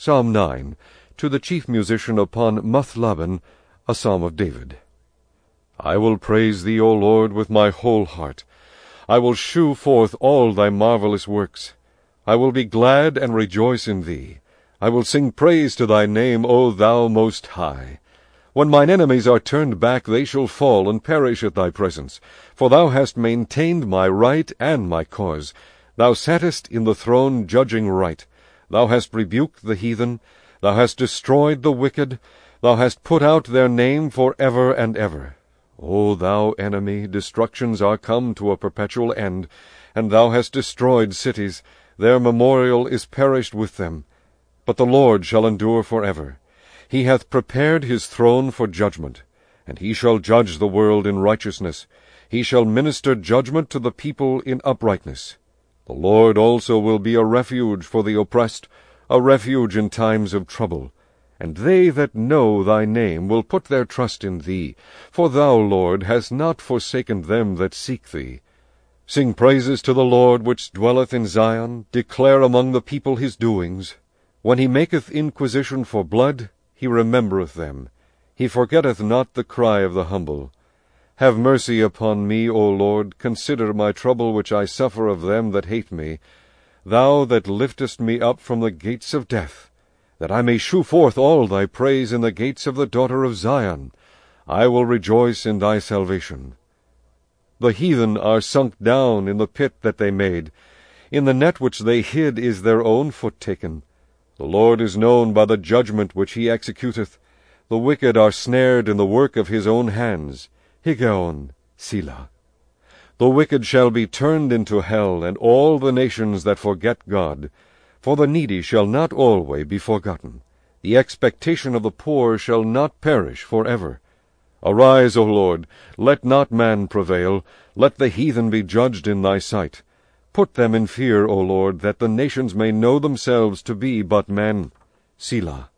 Psalm 9, to the chief musician upon Muthlabben, a psalm of David. I will praise thee, O Lord, with my whole heart. I will shew forth all thy marvellous works. I will be glad and rejoice in thee. I will sing praise to thy name, O thou most high. When mine enemies are turned back, they shall fall and perish at thy presence. For thou hast maintained my right and my cause. Thou sattest in the throne judging right. Thou hast rebuked the heathen. Thou hast destroyed the wicked. Thou hast put out their name for ever and ever. O thou enemy, destructions are come to a perpetual end, and thou hast destroyed cities. Their memorial is perished with them. But the Lord shall endure for ever. He hath prepared his throne for judgment, and he shall judge the world in righteousness. He shall minister judgment to the people in uprightness. The Lord also will be a refuge for the oppressed, a refuge in times of trouble. And they that know thy name will put their trust in thee, for thou, Lord, hast not forsaken them that seek thee. Sing praises to the Lord which dwelleth in Zion, declare among the people his doings. When he maketh inquisition for blood, he remembereth them. He forgetteth not the cry of the humble. Have mercy upon me, O Lord, consider my trouble which I suffer of them that hate me. Thou that liftest me up from the gates of death, that I may shew forth all thy praise in the gates of the daughter of Zion. I will rejoice in thy salvation. The heathen are sunk down in the pit that they made. In the net which they hid is their own foot taken. The Lord is known by the judgment which he executeth. The wicked are snared in the work of his own hands. Higgaion, Selah. The wicked shall be turned into hell, and all the nations that forget God. For the needy shall not alway be forgotten. The expectation of the poor shall not perish for ever. Arise, O Lord, let not man prevail, let the heathen be judged in thy sight. Put them in fear, O Lord, that the nations may know themselves to be but men. Selah.